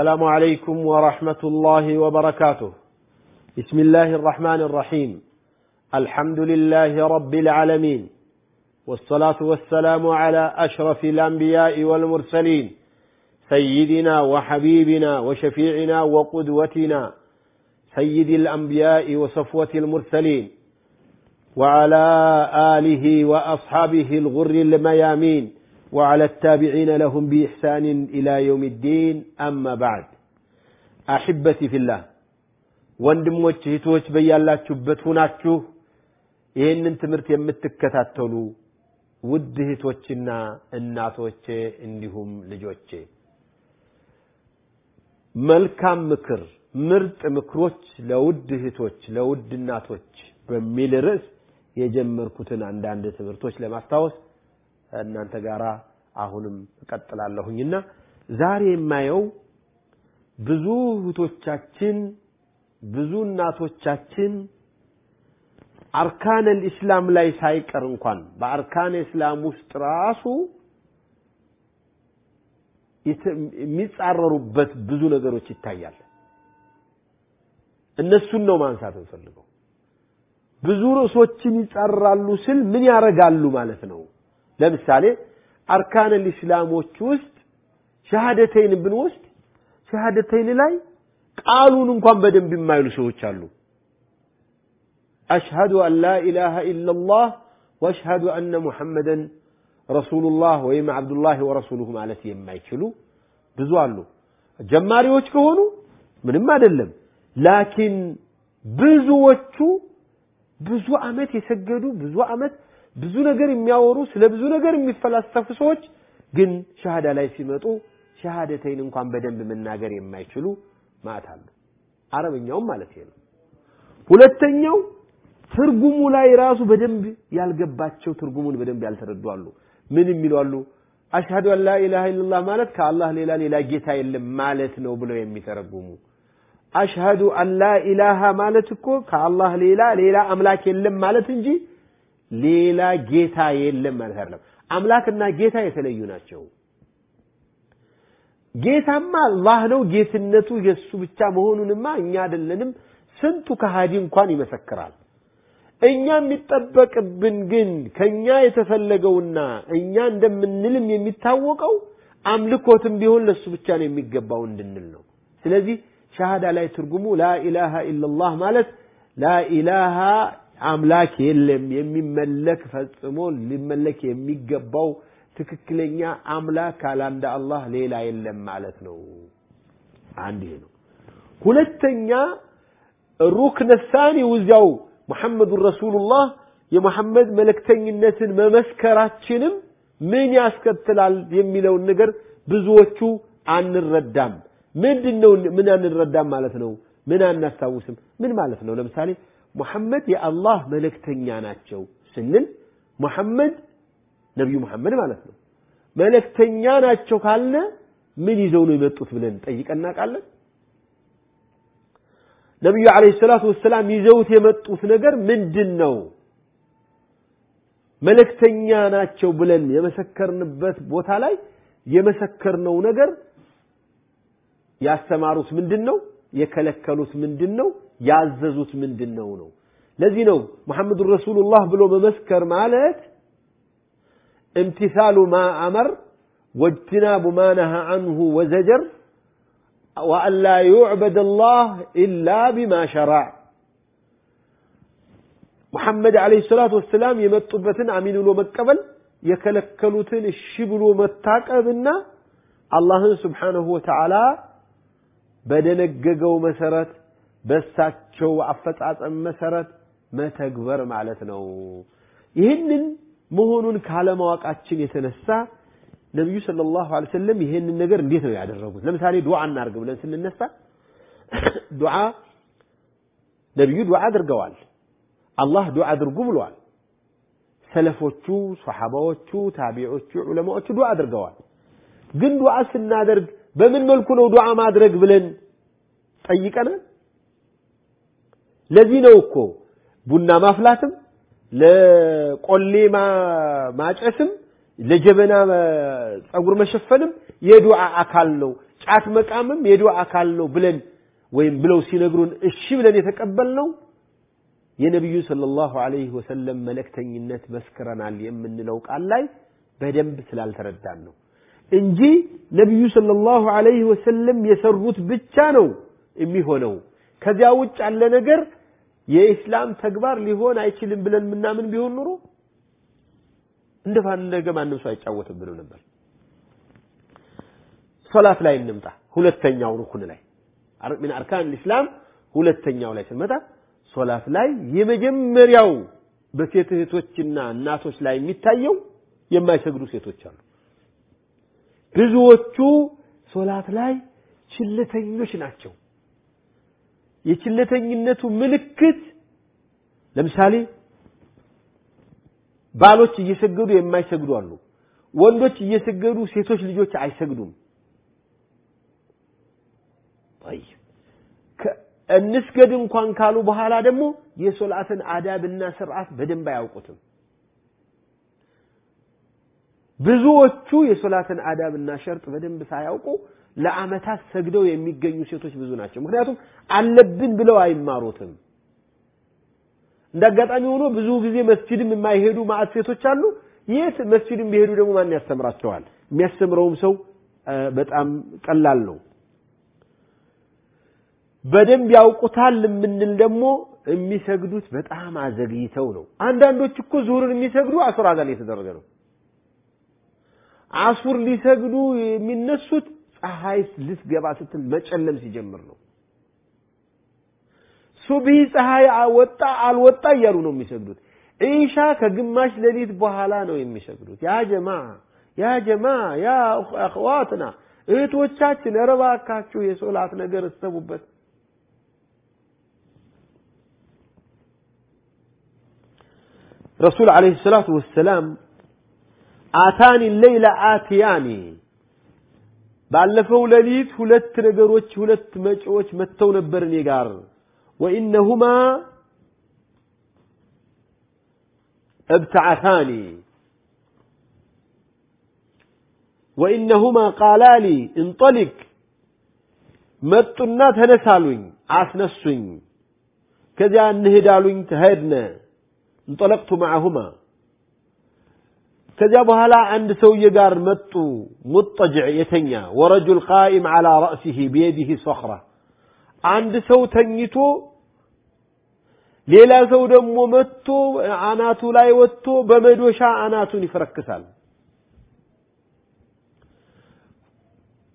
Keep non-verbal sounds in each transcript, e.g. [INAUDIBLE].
السلام عليكم ورحمة الله وبركاته. بسم الله الرحمن الرحيم. الحمد لله رب العالمين. والصلاة والسلام على أشرف الأنبياء والمرسلين. سيدنا وحبيبنا وشفيعنا وقدوتنا. سيد الأنبياء وصفوة المرسلين. وعلى آله وأصحابه الغر الميامين. وعلى التابعين لهم بإحسان إلى يوم الدين أما بعد أحبتي في الله ወንድሞች እህቶች በያላችሁበት ሁናችሁ ይህንን ትምህርት የምትከታተሉ ውድ እህቶችና እናቶቼ እንዲሁም ልጆቼ መልካም ምክር ምርጥ ምክሮች ለውድ እህቶች ለውድ እናቶች በሚል ርዕስ የጀመርኩትን አንዳንድ ትምህርቶች ለማስታወስ እናንተ ጋር አሁንም እቀጥላለሁኝና ዛሬ የማየው ብዙ እህቶቻችን ብዙ እናቶቻችን አርካን ልእስላም ላይ ሳይቀር እንኳን በአርካን እስላም ውስጥ ራሱ የሚጻረሩበት ብዙ ነገሮች ይታያል። እነሱን ነው ማንሳት እንፈልገው። ብዙ ርዕሶችን ይጻረራሉ ስል ምን ያደርጋሉ ማለት ነው? ለምሳሌ አርካን ልእስላሞች ውስጥ ሸሃደተይን ብንወስድ ሸሃደተይን ላይ ቃሉን እንኳን በደንብ የማይሉ ሰዎች አሉ። አሽሀዱ አን ላ ኢላሃ ኢላላህ ወአሽሀዱ አነ ሙሐመደን ረሱሉላህ ወይም አብዱላህ ወረሱሉሁ ማለት የማይችሉ ብዙ አሉ። ጀማሪዎች ከሆኑ ምንም አይደለም። ላኪን ብዙዎቹ ብዙ አመት የሰገዱ ብዙ አመት ብዙ ነገር የሚያወሩ ስለ ብዙ ነገር የሚፈላሰፉ ሰዎች ግን ሸሃዳ ላይ ሲመጡ ሸሃደተይን እንኳን በደንብ መናገር የማይችሉ ማለት አሉ። አረበኛውም ማለት ነው። ሁለተኛው ትርጉሙ ላይ ራሱ በደንብ ያልገባቸው ትርጉሙን በደንብ ያልተረዱ አሉ። ምን የሚሉ አሉ? አሽሀዱ አን ላ ኢላሃ ኢላላህ ማለት ከአላህ ሌላ ሌላ ጌታ የለም ማለት ነው ብለው የሚተረጉሙ አሽሀዱ አን ላ ኢላሃ ማለት እኮ ከአላህ ሌላ ሌላ አምላክ የለም ማለት እንጂ ሌላ ጌታ የለም ማለት አይደለም። አምላክና ጌታ የተለዩ ናቸው። ጌታማ አላህ ነው። ጌትነቱ የእሱ ብቻ መሆኑንማ እኛ አይደለንም። ስንቱ ከሃዲ እንኳን ይመሰክራል። እኛ የሚጠበቅብን ግን ከኛ የተፈለገውና እኛ እንደምንልም የሚታወቀው አምልኮትም ቢሆን ለሱ ብቻ ነው የሚገባው እንድንል ነው። ስለዚህ ሻሃዳ ላይ ትርጉሙ ላኢላሃ ኢላላህ ማለት ላኢላሃ አምላክ የለም የሚመለክ ፈጽሞ ሊመለክ የሚገባው ትክክለኛ አምላክ ካላንደ አላህ ሌላ የለም ማለት ነው። አንድ ይሄ ነው። ሁለተኛ ሩክነ ሳኒ ውዚያው ሙሐመዱን ረሱሉላህ የሙሐመድ መልእክተኝነትን መመስከራችንም ምን ያስከትላል የሚለውን ነገር ብዙዎቹ አንረዳም። ምንድን ነው ምን አንረዳም ማለት ነው? ምን አናስታውስም? ምን ማለት ነው? ለምሳሌ ሙሐመድ የአላህ መልእክተኛ ናቸው ስንል ሙሐመድ ነቢዩ መሐመድ ማለት ነው። መልእክተኛ ናቸው ካልነ ምን ይዘው ነው የመጡት ብለን ጠይቀን እናውቃለን? ነቢዩ ዓለይሂ ሰላቱ ወሰላም ይዘውት የመጡት ነገር ምንድን ነው? መልእክተኛ ናቸው ብለን የመሰከርንበት ቦታ ላይ የመሰከርነው ነገር ያስተማሩት ምንድን ነው? የከለከሉት ምንድን ነው? ያዘዙት ምንድን ነው ነው። ለዚህ ነው ሙሐመዱን ረሱሉላህ ብሎ መመስከር ማለት امتثال ما أمر واجتناب ما نهى عنه وزجر وأن لا يعبد الله إلا بما شرع محمد عليه الصلاة والسلام يمطبتن أمين له مكبل يكلكلوتن الشبل متاقبنا الله سبحانه وتعالى በደነገገው መሰረት በሳቸው አፈጻጸም መሰረት መተግበር ማለት ነው። ይህንን መሆኑን ካለማወቃችን የተነሳ ነቢዩ ሰለላሁ ዐለይሂ ወሰለም ይሄንን ነገር እንዴት ነው ያደረጉት? ለምሳሌ ዱዓ እናርግ ብለን ስንነሳ [CLEARS THROAT] ዱዓ ነቢዩ ዱዓ አድርገዋል። አላህ ዱዓ አድርጉ ብሏል። ሰለፎቹ፣ ሰሓባዎቹ፣ ታቢዖቹ፣ ዑለማዎቹ ዱዓ አድርገዋል። ግን ዱዓ ስናደርግ በምን መልኩ ነው ዱዓ ማድረግ ብለን ጠይቀናል? ለዚህ ነው እኮ ቡና ማፍላትም ለቆሌ ማጨስም ለጀበና ፀጉር መሸፈንም የዱዓ አካል ነው፣ ጫት መቃምም የዱዓ አካል ነው ብለን ወይም ብለው ሲነግሩን እሺ ብለን የተቀበልነው የነቢዩ ሰለላሁ ዐለይሂ ወሰለም መልእክተኝነት መስክረናል የምንለው ቃል ላይ በደንብ ስላልተረዳን ነው እንጂ ነቢዩ ሰለላሁ ዐለይሂ ወሰለም የሰሩት ብቻ ነው የሚሆነው። ከዚያ ውጭ ያለ ነገር የኢስላም ተግባር ሊሆን አይችልም ብለን ምናምን ቢሆን ኑሮ እንደፈለገ ማንም ሰው አይጫወትብንም ነበር። ሶላት ላይ እንምጣ። ሁለተኛው ሩኩን ላይ ሚን አርካን ልእስላም ሁለተኛው ላይ ስንመጣ ሶላት ላይ የመጀመሪያው በሴት እህቶችና እናቶች ላይ የሚታየው የማይሰግዱ ሴቶች አሉ። ብዙዎቹ ሶላት ላይ ችለተኞች ናቸው። የችለተኝነቱ ምልክት ለምሳሌ ባሎች እየሰገዱ የማይሰግዱ አሉ። ወንዶች እየሰገዱ ሴቶች ልጆች አይሰግዱም። እንስገድ እንኳን ካሉ በኋላ ደግሞ የሶላትን አዳብና ስርዓት በደንብ አያውቁትም። ብዙዎቹ የሶላትን አዳብና ሸርጥ በደንብ ሳያውቁ ለአመታት ሰግደው የሚገኙ ሴቶች ብዙ ናቸው። ምክንያቱም አለብን ብለው አይማሩትም። እንደ ሆኖ ብዙ ጊዜ መስጂድም የማይሄዱ ማዕት ሴቶች አሉ። የት መስጂድም ቢሄዱ ደግሞ ማን ያስተምራቸዋል? የሚያስተምረውም ሰው በጣም ቀላል ነው። በደንብ ያውቁታል የምንል ደግሞ የሚሰግዱት በጣም አዘግይተው ነው። አንዳንዶች እኮ ዙሁርን የሚሰግዱ አሱር አዛን የተደረገ ነው። አሱር ሊሰግዱ የሚነሱት ፀሐይ ልትገባ ስትል መጨለም ሲጀምር ነው። ሱብሂ ፀሐይ ወጣ አልወጣ እያሉ ነው የሚሰግዱት። ኢሻ ከግማሽ ሌሊት በኋላ ነው የሚሰግዱት። ያ ጀማ ያ ጀማ ያ አኽዋትና እህቶቻችን እባካችሁ የሶላት ነገር እሰቡበት። ረሱል ዓለይሂ ሰላቱ ወሰላም አታኒ ሌይለ አትያኒ ባለፈው ሌሊት ሁለት ነገሮች ሁለት መጪዎች መጥተው ነበር እኔ ጋር ወኢነሁማ እብተዓታኒ ወኢነሁማ ቃላሊ እንጠሊቅ መጡና ተነሳሉኝ አስነሱኝ ከዚያ እንሄዳሉኝ ተሄድነ እንጠለቅቱ ማዕሁማ ከዚያ በኋላ አንድ ሰውዬ ጋር መጡ። ሙጠጅዕ የተኛ ወረጁል ቃኢም ዓላ ረእሲህ ቢየዲህ ሶኽራ አንድ ሰው ተኝቶ ሌላ ሰው ደግሞ መጥቶ አናቱ ላይ ወጥቶ በመዶሻ አናቱን ይፈረክሳል።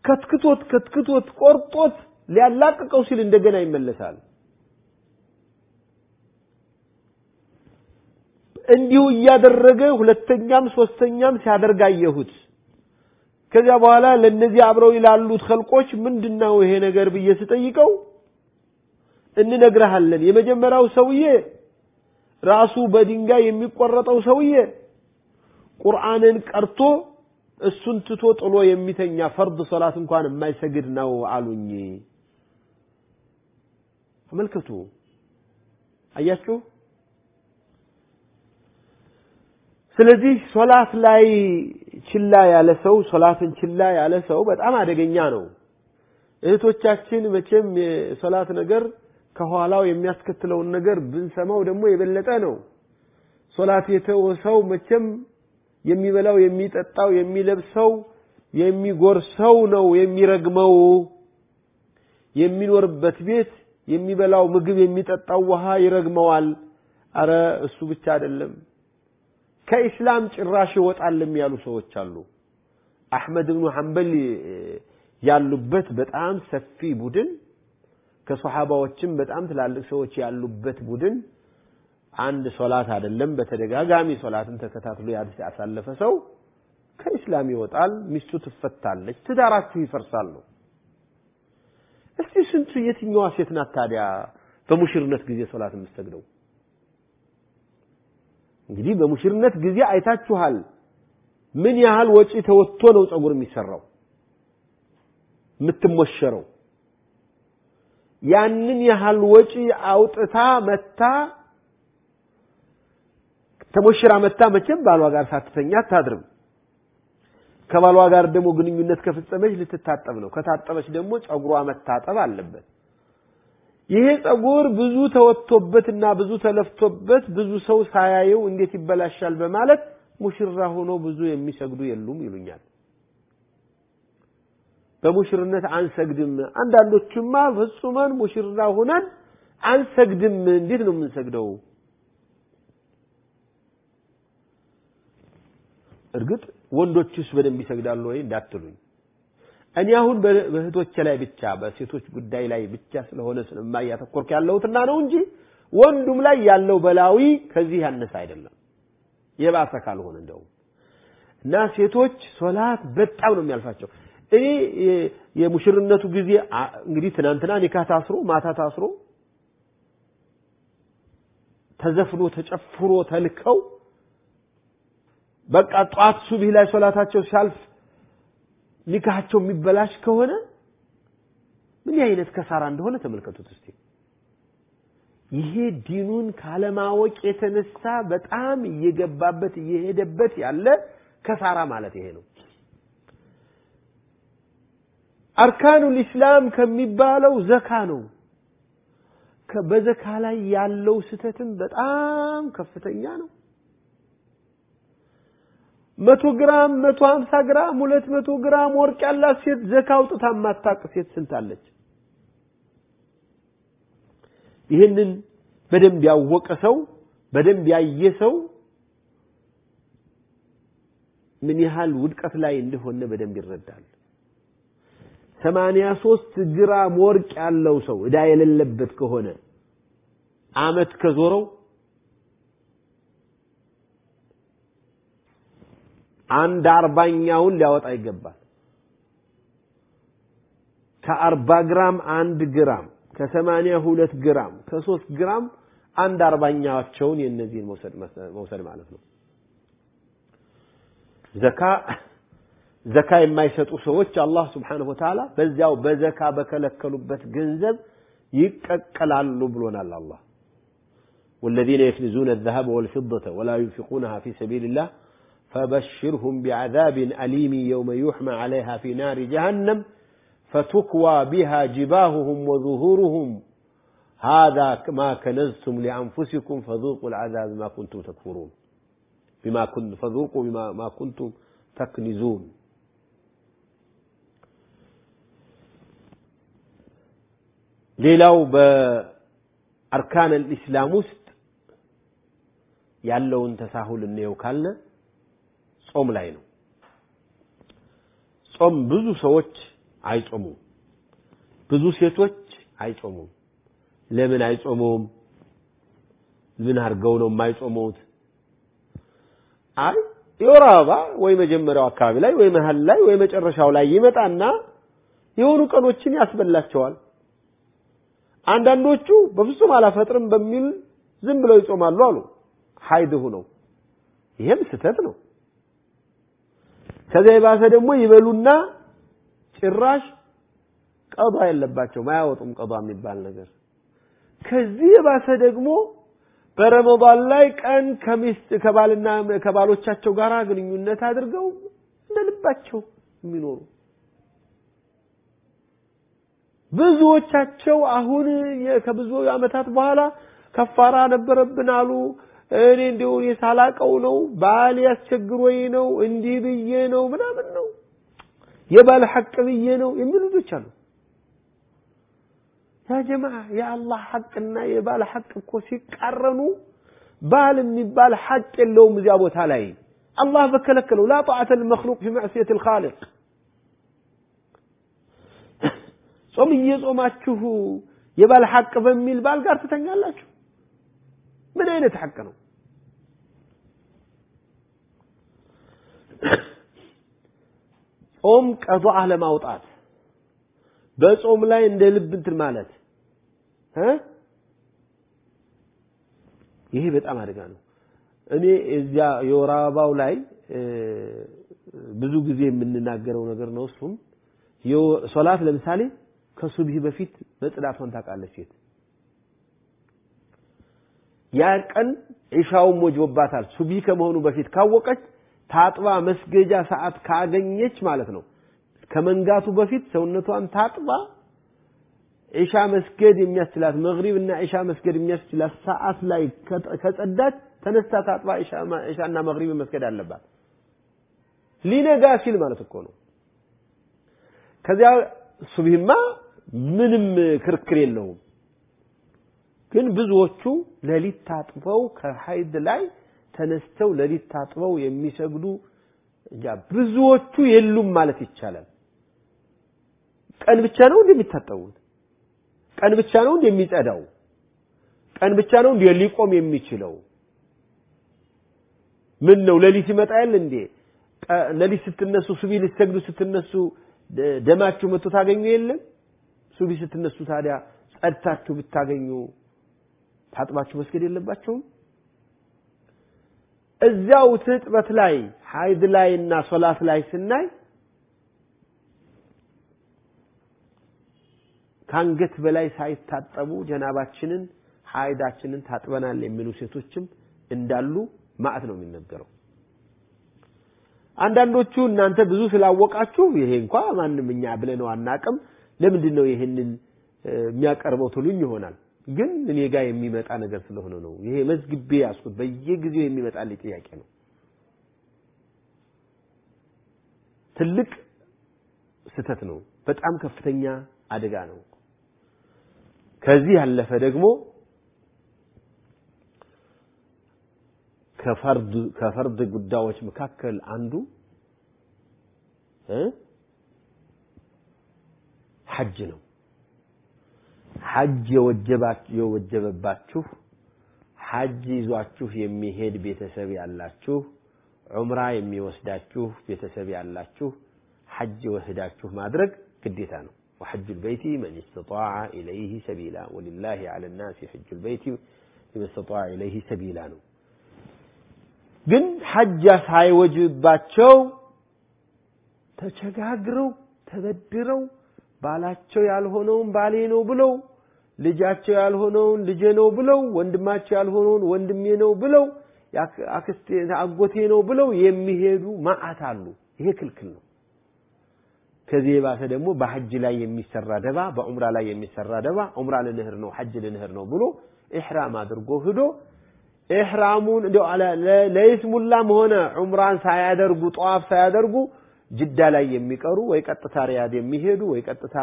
ከትክቶት ከትክቶት ቆርጦት ሊያላቅቀው ሲል እንደገና ይመለሳል እንዲሁ እያደረገ ሁለተኛም ሶስተኛም ሲያደርግ አየሁት። ከዚያ በኋላ ለነዚህ አብረው ላሉት ኸልቆች ምንድነው ይሄ ነገር ብዬ ስጠይቀው እንነግርሃለን። የመጀመሪያው ሰውዬ ራሱ በድንጋይ የሚቆረጠው ሰውዬ ቁርአንን ቀርቶ እሱን ትቶ ጥሎ የሚተኛ ፈርድ ሶላት እንኳን የማይሰግድ ነው አሉኝ። ተመልከቱ፣ አያችሁ። ስለዚህ ሶላት ላይ ችላ ያለ ሰው ሶላትን ችላ ያለ ሰው በጣም አደገኛ ነው። እህቶቻችን መቼም የሶላት ነገር ከኋላው የሚያስከትለውን ነገር ብንሰማው ደግሞ የበለጠ ነው። ሶላት የተወ ሰው መቼም የሚበላው፣ የሚጠጣው፣ የሚለብሰው፣ የሚጎርሰው ነው የሚረግመው። የሚኖርበት ቤት የሚበላው ምግብ፣ የሚጠጣው ውሃ ይረግመዋል። አረ እሱ ብቻ አይደለም ከኢስላም ጭራሽ ይወጣልም ያሉ ሰዎች አሉ። አሕመድ ብኑ ሐንበል ያሉበት በጣም ሰፊ ቡድን ከሶሓባዎችም በጣም ትላልቅ ሰዎች ያሉበት ቡድን አንድ ሶላት አይደለም በተደጋጋሚ ሶላትን ተከታትሎ ያሳለፈ ሰው ከኢስላም ይወጣል፣ ሚስቱ ትፈታለች፣ ትዳራችሁ ይፈርሳል ነው። እስቲ ስንቱ የትኛዋ ሴት ናት ታዲያ በሙሽርነት ጊዜ ሶላት የምትሰግደው? እንግዲህ በሙሽርነት ጊዜ አይታችኋል ምን ያህል ወጪ ተወጥቶ ነው ጸጉር የሚሰራው የምትሞሸረው። ያንን ያህል ወጪ አውጥታ መታ ተሞሽራ መታ መቼም ባሏ ጋር ሳትተኛ አታድርም። ከባሏ ጋር ደግሞ ግንኙነት ከፈጸመች ልትታጠብ ነው። ከታጠበች ደግሞ ጸጉሯ መታጠብ አለበት። ይሄ ጸጉር ብዙ ተወጥቶበትና ብዙ ተለፍቶበት ብዙ ሰው ሳያየው እንዴት ይበላሻል በማለት ሙሽራ ሆኖ ብዙ የሚሰግዱ የሉም ይሉኛል። በሙሽርነት አንሰግድም። አንዳንዶቹማ ፍጹመን ሙሽራ ሆነን አንሰግድም። እንዴት ነው የምንሰግደው? እርግጥ ወንዶችስ በደንብ ይሰግዳሉ ወይ እንዳትሉኝ፣ እኔ አሁን በእህቶቼ ላይ ብቻ በሴቶች ጉዳይ ላይ ብቻ ስለሆነ ስለማያተኮርክ ያለሁትና ነው እንጂ ወንዱም ላይ ያለው በላዊ ከዚህ ያነሰ አይደለም፣ የባሰ ካልሆነ እንደውም እና ሴቶች ሶላት በጣም ነው የሚያልፋቸው። እኔ የሙሽርነቱ ጊዜ እንግዲህ ትናንትና ኒካህ ታስሮ ማታ ታስሮ ተዘፍኖ ተጨፍሮ ተልከው በቃ ጧት ሱብህ ላይ ሶላታቸው ሲያልፍ ኒካሃቸው የሚበላሽ ከሆነ ምን አይነት ከሳራ እንደሆነ ተመልከቱት እስቲ። ይሄ ዲኑን ካለማወቅ የተነሳ በጣም እየገባበት እየሄደበት ያለ ከሳራ ማለት ይሄ ነው። አርካኑል ኢስላም ከሚባለው ዘካ ነው። በዘካ ላይ ያለው ስተትም በጣም ከፍተኛ ነው። መቶ ግራም መቶ ሀምሳ ግራም ሁለት መቶ ግራም ወርቅ ያላት ሴት ዘካ አውጥታ የማታውቅ ሴት ስንት አለች? ይህንን በደንብ ያወቀ ሰው በደንብ ያየ ሰው ምን ያህል ውድቀት ላይ እንደሆነ በደንብ ይረዳል። ሰማንያ ሶስት ግራም ወርቅ ያለው ሰው ዕዳ የሌለበት ከሆነ አመት ከዞረው አንድ አርባኛውን ሊያወጣ ይገባል። ከአርባ ግራም አንድ ግራም፣ ከሰማንያ ሁለት ግራም፣ ከሶስት ግራም አንድ አርባኛቸውን የእነዚህን መውሰድ ማለት ነው። ዘካ ዘካ የማይሰጡ ሰዎች አላህ ስብሓነሁ ወተዓላ በዚያው በዘካ በከለከሉበት ገንዘብ ይቀቀላሉ ብሎናል አላህ ወለዚነ የክኒዙነ ዘሀበ ወልፊደተ ወላ ዩንፊቁነሃ ፊ ሰቢልላህ فبشرهم بعذاب أليم يوم يحمى عليها في نار جهنم فتكوى بها جباههم وظهورهم هذا ما كنزتم لأنفسكم فذوقوا العذاب ما كنتم تكفرون بما كنت فذوقوا بما ما كنتم تكنزون ሌላው በአርካን ልእስላም ውስጥ ያለውን ተሳሁል እንየው ካልነ ጾም ላይ ነው። ጾም ብዙ ሰዎች አይጾሙም። ብዙ ሴቶች አይጾሙም። ለምን አይጾሙም? ምን አድርገው ነው የማይጾሙት? አይ የወር አበባ ወይ መጀመሪያው አካባቢ ላይ ወይ መሀል ላይ ወይ መጨረሻው ላይ ይመጣና የሆኑ ቀኖችን ያስበላቸዋል። አንዳንዶቹ በፍጹም አላፈጥርም በሚል ዝም ብለው ይጾማሉ አሉ ሀይድ ሁነው። ይሄም ስህተት ነው። ከዚያ የባሰ ደግሞ ይበሉና ጭራሽ ቀዷ የለባቸውም አያወጡም ቀዷ የሚባል ነገር። ከዚህ የባሰ ደግሞ በረመዳን ላይ ቀን ከሚስት ከባልና ከባሎቻቸው ጋር ግንኙነት አድርገው እንደ ልባቸው የሚኖሩ ብዙዎቻቸው አሁን ከብዙ ዓመታት በኋላ ከፋራ ነበረብን አሉ። እኔ እንዲሁ ሳላቀው ነው ባል ያስቸግሮኝ ነው እንዲህ ብዬ ነው ምናምን ነው የባል ሐቅ ብዬ ነው የሚሉ ልጆች አሉ። ያ ጀማዓ የአላህ ሐቅና የባል ሐቅ እኮ ሲቃረኑ ባል የሚባል ሐቅ የለውም እዚያ ቦታ ላይ አላህ በከለከለው ላ ጣዓተ ልመክሉቅ ፊ መዕስየት ልኻሊቅ ጾም እየጾማችሁ የባል ሐቅ በሚል ባል ጋር ትተኛላችሁ? ምን አይነት ሐቅ ነው? ጾም ቀዷህ ለማውጣት በጾም ላይ እንደ ልብ እንትን ማለት ይሄ በጣም አደጋ ነው። እኔ እዚያ የወር አበባው ላይ ብዙ ጊዜ የምንናገረው ነገር ነው። እሱም ሶላት ለምሳሌ ከሱብሂ በፊት መጽዳቷን ታውቃለች ሴት ያ ቀን ዒሻውን ወጅቦባታል። ሱብሂ ከመሆኑ በፊት ካወቀች ታጥባ መስገጃ ሰዓት ካገኘች ማለት ነው ከመንጋቱ በፊት ሰውነቷን ታጥባ ዒሻ መስገድ የሚያስችላት መግሪብ እና ዒሻ መስገድ የሚያስችላት ሰዓት ላይ ከጸዳች ተነስታ ታጥባ ዒሻና መግሪብ መስገድ አለባት። ሊነጋ ሲል ማለት እኮ ነው። ከዚያ ሱብሂማ ምንም ክርክር የለውም። ግን ብዙዎቹ ሌሊት ታጥበው ከሀይድ ላይ ተነስተው ሌሊት ታጥበው የሚሰግዱ እንጃ ብዙዎቹ የሉም ማለት ይቻላል። ቀን ብቻ ነው እንደሚታጠቡት? ቀን ብቻ ነው እንደሚጸዳው? ቀን ብቻ ነው እንደ ሊቆም የሚችለው? ምን ነው ሌሊት ይመጣ ያል እንዴ? ሌሊት ስትነሱ ሱቢ ልትሰግዱ ስትነሱ ደማችሁ መጥቶ ታገኙ የለም? ሱቢ ስትነሱ ታዲያ ጸድታችሁ ብታገኙ ታጥባችሁ መስገድ የለባቸውም? እዚያው ትጥበት ላይ ሀይድ ላይ እና ሶላት ላይ ስናይ ከአንገት በላይ ሳይታጠቡ ጀናባችንን ሀይዳችንን ታጥበናል የሚሉ ሴቶችም እንዳሉ ማዕት ነው የሚነገረው። አንዳንዶቹ እናንተ ብዙ ስላወቃችሁ ይሄ እንኳ ማንም እኛ ብለነው አናቅም፣ ለምንድን ነው ይህንን የሚያቀርበው ትሉኝ ይሆናል። ግን እኔ ጋር የሚመጣ ነገር ስለሆነ ነው። ይሄ መዝግቤ ያስኩት በየጊዜው የሚመጣልኝ ጥያቄ ነው። ትልቅ ስህተት ነው። በጣም ከፍተኛ አደጋ ነው። ከዚህ ያለፈ ደግሞ ከፈርድ ከፈርድ ጉዳዮች መካከል አንዱ እ ሐጅ ነው። ሐጅ የወጀበባችሁ ሐጅ ይዟችሁ የሚሄድ ቤተሰብ ያላችሁ ዑምራ የሚወስዳችሁ ቤተሰብ ያላችሁ ሐጅ ወስዳችሁ ማድረግ ግዴታ ነው። وحج البيت من استطاع إليه سبيلا ولله على الناس حج البيت لمن استطاع إليه سبيلا ነው ግን ሐጅ ሳይወጅባቸው ተቸጋግረው ተበድረው ባላቸው ያልሆነውን ባሌ ነው ብለው ልጃቸው ያልሆነውን ልጄ ነው ብለው ወንድማቸው ያልሆነውን ወንድሜ ነው ብለው አክስቴ አጎቴ ነው ብለው የሚሄዱ ማአት አሉ። ይሄ ክልክል ነው። ከዚህ የባሰ ደግሞ በሐጅ ላይ የሚሰራ ደባ፣ በዑምራ ላይ የሚሰራ ደባ ዑምራ ልንህር ነው ሐጅ ልንህር ነው ብሎ ኢሕራም አድርጎ ሂዶ ኢሕራሙን እንደው ለይስሙላም ሆነ ዑምራን ሳያደርጉ ጠዋፍ ሳያደርጉ ጅዳ ላይ የሚቀሩ ወይ ቀጥታ ሪያድ የሚሄዱ ወይ ቀጥታ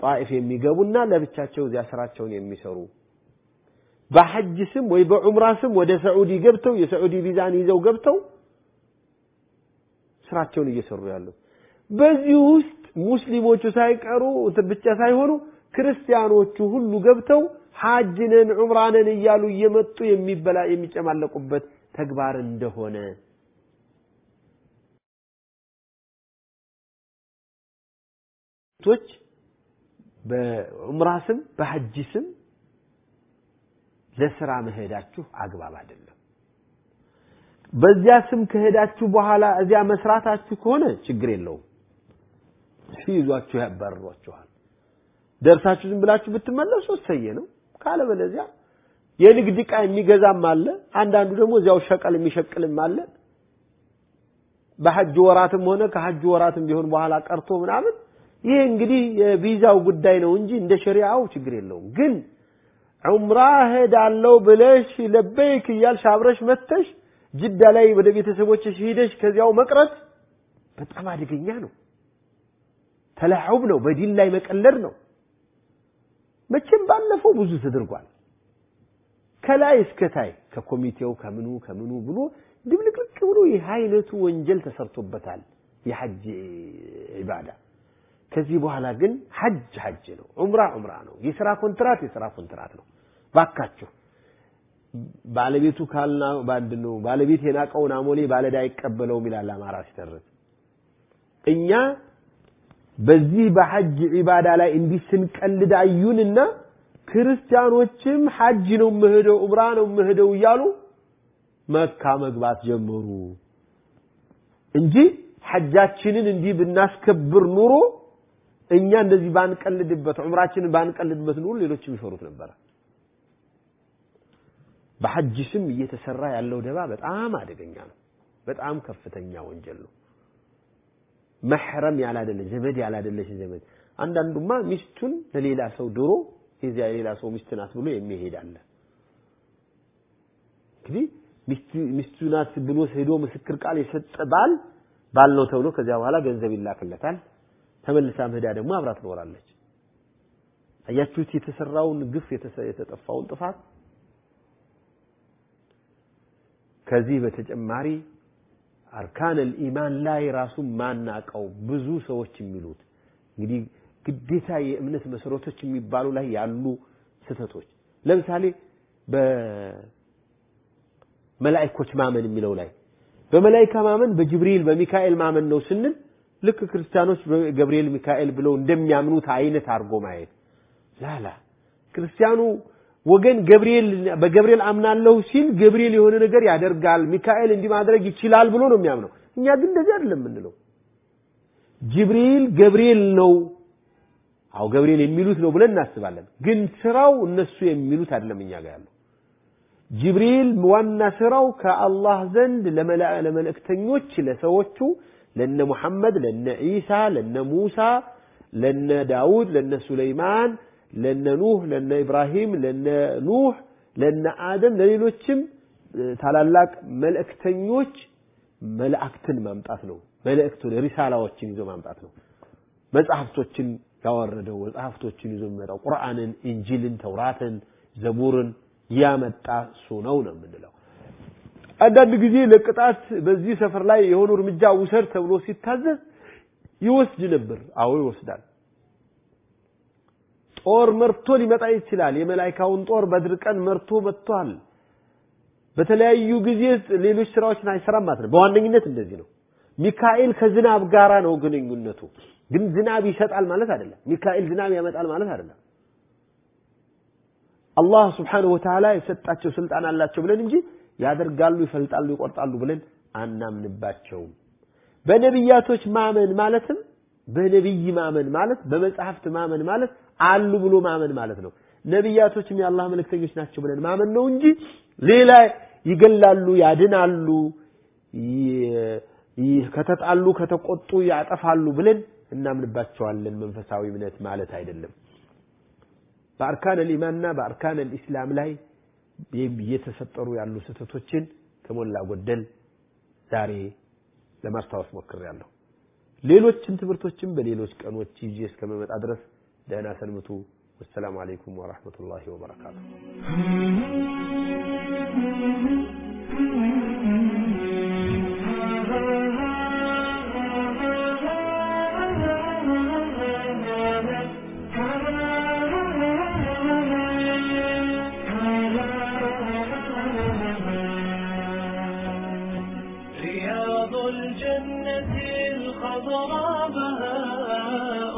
ጣኢፍ የሚገቡና ለብቻቸው እዚያ ስራቸውን የሚሰሩ። በሐጅ ስም ወይ በዑምራ ስም ወደ ሰዑዲ ገብተው የሰዑዲ ቪዛን ይዘው ገብተው ስራቸውን እየሰሩ ያሉት በዚህ ውስጥ ሙስሊሞቹ ሳይቀሩ ብቻ ሳይሆኑ ክርስቲያኖቹ ሁሉ ገብተው ሐጅነን ዑምራነን እያሉ እየመጡ የሚበላ የሚጨማለቁበት ተግባር እንደሆነ ቶች በዑምራ ስም በሐጅ ስም ለስራ መሄዳችሁ አግባብ አይደለም። በዚያ ስም ከሄዳችሁ በኋላ እዚያ መስራታችሁ ከሆነ ችግር የለውም። ሲይዟችሁ ያባርሯችኋል። ደርሳችሁ ዝም ብላችሁ ብትመለሱ እሰየ ነው። ካለበለዚያ የንግድ ዕቃ የሚገዛም አለ። አንዳንዱ ደግሞ እዚያው ሸቀል የሚሸቅልም አለ። በሐጅ ወራትም ሆነ ከሐጅ ወራትም ቢሆን በኋላ ቀርቶ ምናምን ይሄ እንግዲህ የቪዛው ጉዳይ ነው እንጂ እንደ ሸሪዓው ችግር የለውም። ግን ዑምራ ሄዳለሁ ብለሽ ለበይክ እያልሽ አብረሽ መተሽ ጅዳ ላይ ወደ ቤተሰቦችሽ ሂደሽ ከዚያው መቅረት በጣም አደገኛ ነው። ተላዑብ ነው። በዲን ላይ መቀለድ ነው። መቼም ባለፈው ብዙ ተደርጓል። ከላይ እስከ ታይ ከኮሚቴው ከምኑ ከምኑ ብሎ ድብልቅልቅ ብሎ ይህ አይነቱ ወንጀል ተሰርቶበታል። የሐጅ ዒባዳ ከዚህ በኋላ ግን ሐጅ ሐጅ ነው፣ ዑምራ ዑምራ ነው፣ የስራ ኮንትራት የስራ ኮንትራት ነው። ባካችሁ ባለቤቱ ካልና ባንድ ነው ባለቤት የናቀውን አሞሌ ባለዕዳ አይቀበለውም ይላል አማራ ሲተርት። እኛ በዚህ በሐጅ ዒባዳ ላይ እንዲህ ስንቀልድ አዩንና ክርስቲያኖችም ሐጅ ነው የምሄደው ዑምራ ነው የምሄደው እያሉ መካ መግባት ጀመሩ እንጂ ሐጃችንን እንዲህ ብናስከብር ኑሮ እኛ እንደዚህ ባንቀልድበት ዑምራችንን ባንቀልድበት ኑሮ ሌሎችም ይፈሩት ነበረ። በሐጅ ስም እየተሰራ ያለው ደባ በጣም አደገኛ ነው። በጣም ከፍተኛ ወንጀል ነው። መሕረም ያላደለች ዘመድ ያላደለች ዘመድ አንዳንዱማ ሚስቱን ለሌላ ሰው ድሮ የዚያ የሌላ ሰው ሚስት ናት ብሎ የሚሄድ አለ። እንግዲህ ሚስቱ ናት ብሎ ሄዶ ምስክር ቃል የሰጠ ባል ባል ነው ተብሎ ከዚያ በኋላ ገንዘብ ይላክለታል። ተመልሳ ምህዳ ደግሞ አብራ ትኖራለች። አያችሁት የተሰራውን ግፍ የተጠፋውን ጥፋት። ከዚህ በተጨማሪ አርካነል ኢማን ላይ ራሱ ማናቀው ብዙ ሰዎች የሚሉት እንግዲህ ግዴታ የእምነት መሰረቶች የሚባሉ ላይ ያሉ ስህተቶች ለምሳሌ በመላእኮች ማመን የሚለው ላይ በመላይካ ማመን በጅብሪል በሚካኤል ማመን ነው ስንል ልክ ክርስቲያኖች በገብርኤል ሚካኤል ብለው እንደሚያምኑት አይነት አድርጎ ማየት። ላላ ክርስቲያኑ ወገን ገብርኤል በገብርኤል አምናለሁ ሲል ገብርኤል የሆነ ነገር ያደርጋል ሚካኤል እንዲህ ማድረግ ይችላል ብሎ ነው የሚያምነው። እኛ ግን እንደዚህ አይደለም የምንለው። ጅብሪል ገብርኤል ነው አው ገብርኤል የሚሉት ነው ብለን እናስባለን። ግን ስራው እነሱ የሚሉት አይደለም እኛ ጋር ያለው። ጅብሪል ዋና ስራው ከአላህ ዘንድ ለመልእክተኞች ለሰዎቹ ለነ ሙሐመድ ለነ ዒሳ ለነ ሙሳ ለነ ዳውድ ለነ ሱለይማን ለነ ኑህ ለነ ኢብራሂም ለነ ኑህ ለነ አደም ለሌሎችም ታላላቅ መልእክተኞች መላእክትን ማምጣት ነው። መልእክቱን ሪሳላዎችን ይዞ ማምጣት ነው። መጽሐፍቶችን ያወረደው መጽሐፍቶችን ይዞ የሚመጣው ቁርአንን ኢንጂልን ተውራትን ዘቡርን ያመጣ እሱ ነው ነው የምንለው አንዳንድ ጊዜ ለቅጣት በዚህ ሰፈር ላይ የሆኑ እርምጃ ውሰድ ተብሎ ሲታዘዝ ይወስድ ነበር። አዎ ይወስዳል። ጦር መርቶ ሊመጣ ይችላል። የመላይካውን ጦር በድር ቀን መርቶ መጥቷል። በተለያዩ ጊዜ ሌሎች ስራዎችን አይሰራም ማለት ነው። በዋነኝነት እንደዚህ ነው። ሚካኤል ከዝናብ ጋራ ነው ግንኙነቱ። ግን ዝናብ ይሰጣል ማለት አይደለም። ሚካኤል ዝናብ ያመጣል ማለት አይደለም። አላህ ስብሓንሁ ወተዓላ የሰጣቸው ስልጣን አላቸው ብለን እንጂ ያደርጋሉ ይፈልጣሉ ይቆርጣሉ ብለን አናምንባቸውም። በነቢያቶች ማመን ማለትም በነቢይ ማመን ማለት በመጽሐፍት ማመን ማለት አሉ ብሎ ማመን ማለት ነው። ነቢያቶችም የአላህ መልእክተኞች ናቸው ብለን ማመን ነው እንጂ ሌላ ይገላሉ ያድናሉ ከተጣሉ ከተቆጡ ያጠፋሉ ብለን እናምንባቸዋለን መንፈሳዊ እምነት ማለት አይደለም። በአርካን ልኢማንና በአርካን ልኢስላም ላይ እየተፈጠሩ ያሉ ስህተቶችን ከሞላ ጎደል ዛሬ ለማስታወስ ሞክሬያለሁ። ሌሎችን ትምህርቶችን በሌሎች ቀኖች ይዤ እስከመመጣ ድረስ ደህና ሰንብቱ። ወሰላሙ አለይኩም ወራህመቱላሂ ወበረካቱ الجنة الخضراء بهاء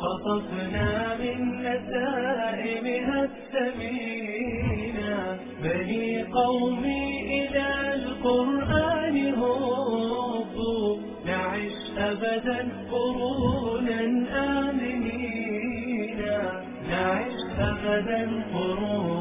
قطفنا من نسائمها الثمينة بني قومي إلى القرآن هبوا نعش أبدا قرونا آمنين. نعش أبدا قرونا